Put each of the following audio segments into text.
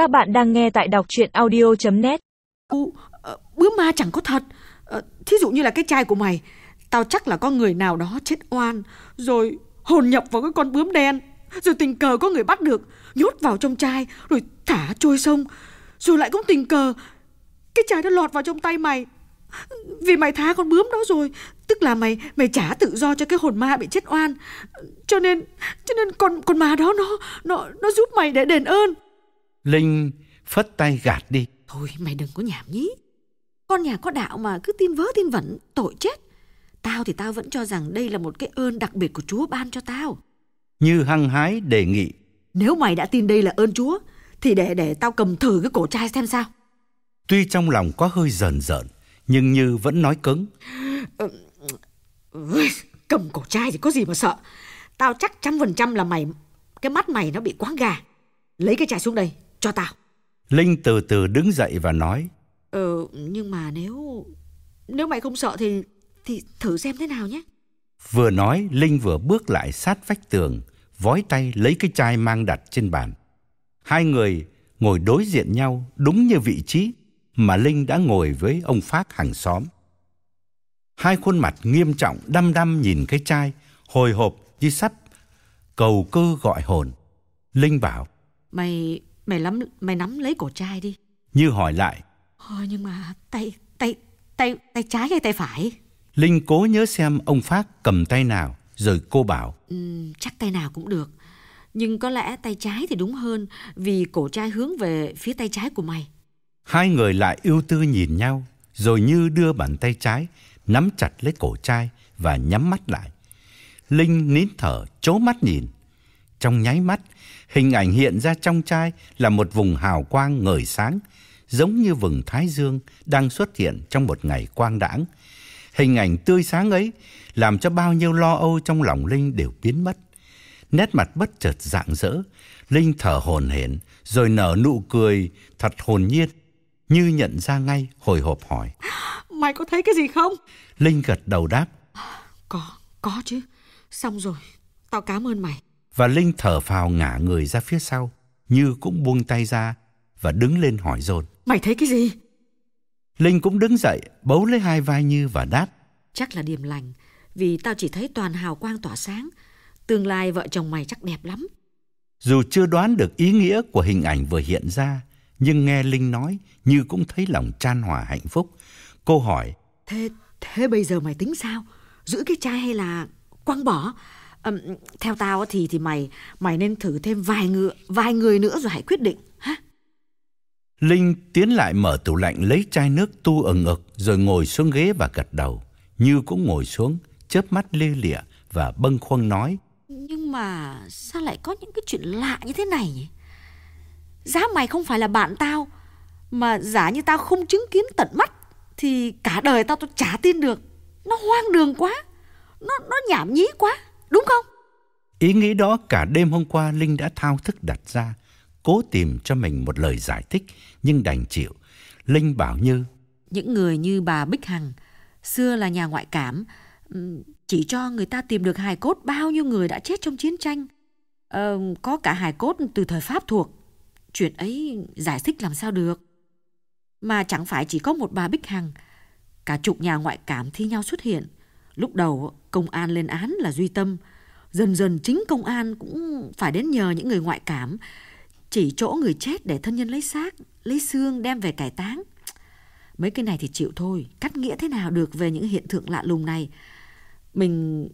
Các bạn đang nghe tại đọc chuyện audio.net ờ, bướm ma chẳng có thật. Ờ, thí dụ như là cái chai của mày, tao chắc là có người nào đó chết oan, rồi hồn nhập vào cái con bướm đen, rồi tình cờ có người bắt được, nhốt vào trong chai, rồi thả trôi sông, rồi lại cũng tình cờ cái chai nó lọt vào trong tay mày. Vì mày tha con bướm đó rồi, tức là mày mày trả tự do cho cái hồn ma bị chết oan. Cho nên cho nên con con ma đó nó nó nó giúp mày để đền ơn. Linh phất tay gạt đi. Thôi mày đừng có nhảm nhí. Con nhà có đạo mà cứ tin vớ tin vẩn Tội chết. Tao thì tao vẫn cho rằng đây là một cái ơn đặc biệt của Chúa ban cho tao. Như hăng hái đề nghị. Nếu mày đã tin đây là ơn Chúa Thì để để tao cầm thử cái cổ trai xem sao. Tuy trong lòng có hơi rờn rợn, nhưng Như vẫn nói cứng. Cầm cổ trai thì có gì mà sợ. Tao chắc trăm phần trăm là mày Cái mắt mày nó bị quáng gà. Lấy cái chai xuống đây cho tao Linh từ từ đứng dậy và nói. Ờ nhưng mà nếu Nếu mày không sợ thì Thì thử xem thế nào nhé Vừa nói, Linh vừa bước lại sát vách tường, vói tay lấy cái chai mang đặt trên bàn. Hai người ngồi đối diện nhau đúng như vị trí mà Linh đã ngồi với ông Phác hàng xóm. Hai khuôn mặt nghiêm trọng đăm đăm nhìn cái chai, hồi hộp như sắp cầu cơ gọi hồn. Linh bảo, Mày mày nắm mày nắm lấy cổ trai đi. như hỏi lại. Ờ, nhưng mà tay tay tay tay trái hay tay phải? Linh cố nhớ xem ông Phác cầm tay nào, rồi cô bảo. Ừm, chắc tay nào cũng được. Nhưng có lẽ tay trái thì đúng hơn vì cổ trai hướng về phía tay trái của mày. Hai người lại ưu tư nhìn nhau, rồi như đưa bàn tay trái, nắm chặt lấy cổ trai và nhắm mắt lại. Linh nín thở, chố mắt nhìn. Trong nháy mắt, hình ảnh hiện ra trong chai là một vùng hào quang ngời sáng, giống như vầng thái dương đang xuất hiện trong một ngày quang đãng. Hình ảnh tươi sáng ấy làm cho bao nhiêu lo âu trong lòng Linh đều biến mất. Nét mặt bất chợt rạng rỡ, Linh thở hổn hển, rồi nở nụ cười thật hồn nhiên, như nhận ra ngay hồi hộp hỏi. Mày có thấy cái gì không? Linh gật đầu đáp Có, có chứ. Xong rồi, tao cảm ơn mày. Và Linh thở phào ngả người ra phía sau, như cũng buông tay ra và đứng lên hỏi dồn. Mày thấy cái gì? Linh cũng đứng dậy, bấu lấy hai vai Như và đáp. Chắc là điềm lành, vì tao chỉ thấy toàn hào quang tỏa sáng. Tương lai vợ chồng mày chắc đẹp lắm. Dù chưa đoán được ý nghĩa của hình ảnh vừa hiện ra, nhưng nghe Linh nói Như cũng thấy lòng chan hòa hạnh phúc. Cô hỏi, Thế thế bây giờ mày tính sao? Giữ cái chai hay là quăng bỏ? Ừm, theo tao thì thì mày mày nên thử thêm vài người vài người nữa rồi hãy quyết định ha. Linh tiến lại mở tủ lạnh lấy chai nước tu ẩn ực rồi ngồi xuống ghế và gật đầu. Như cũng ngồi xuống, chớp mắt lia lịa và bâng khuâng nói. Nhưng mà sao lại có những cái chuyện lạ như thế này nhỉ? Giá mày không phải là bạn tao mà giả như tao không chứng kiến tận mắt thì cả đời tao tao chả tin được. Nó hoang đường quá. Nó nó nhảm nhí quá, đúng không? Ý nghĩ đó cả đêm hôm qua Linh đã thao thức đặt ra, cố tìm cho mình một lời giải thích nhưng đành chịu. Linh bảo Như, Những người như bà Bích Hằng, xưa là nhà ngoại cảm, chỉ cho người ta tìm được hài cốt bao nhiêu người đã chết trong chiến tranh. Ờ, có cả hài cốt từ thời Pháp thuộc. Chuyện ấy giải thích làm sao được. Mà chẳng phải chỉ có một bà Bích Hằng, cả chục nhà ngoại cảm thi nhau xuất hiện. Lúc đầu công an lên án là duy tâm, dần dần chính công an cũng phải đến nhờ những người ngoại cảm chỉ chỗ người chết để thân nhân lấy xác, lấy xương đem về cải táng. Mấy cái này thì chịu thôi, cắt nghĩa thế nào được về những hiện tượng lạ lùng này. Mình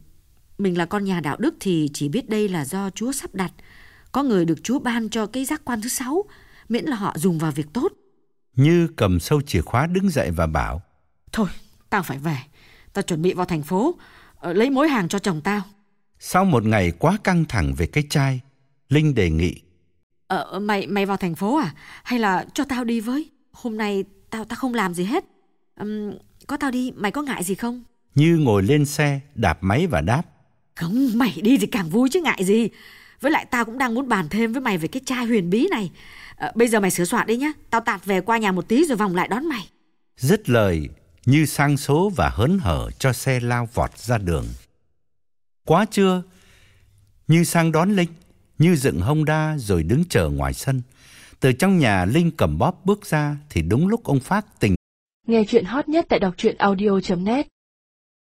mình là con nhà đạo đức thì chỉ biết đây là do Chúa sắp đặt. Có người được Chúa ban cho cái giác quan thứ sáu, miễn là họ dùng vào việc tốt. Như cầm sâu chìa khóa đứng dậy và bảo, Thôi, tao phải về. Tao chuẩn bị vào thành phố, ờ, lấy mối hàng cho chồng tao. sau một ngày quá căng thẳng về cái chai, Linh đề nghị, Ờ, mày mày vào thành phố à? Hay là cho tao đi với? Hôm nay tao tao không làm gì hết. Ừm, có tao đi, mày có ngại gì không? Như ngồi lên xe, đạp máy và đáp. Không, mày đi thì càng vui chứ ngại gì. Với lại tao cũng đang muốn bàn thêm với mày về cái chai huyền bí này. Ờ, bây giờ mày sửa soạn đi nhá. Tao tạt về qua nhà một tí rồi vòng lại đón mày. Dứt lời, như sang số và hớn hở cho xe lao vọt ra đường. Quá trưa, Như sang đón Linh, Như dựng hông đa rồi đứng chờ ngoài sân. Từ trong nhà Linh cầm bóp bước ra thì đúng lúc ông phát tình Nghe chuyện hot nhất tại đọc truyện audio.net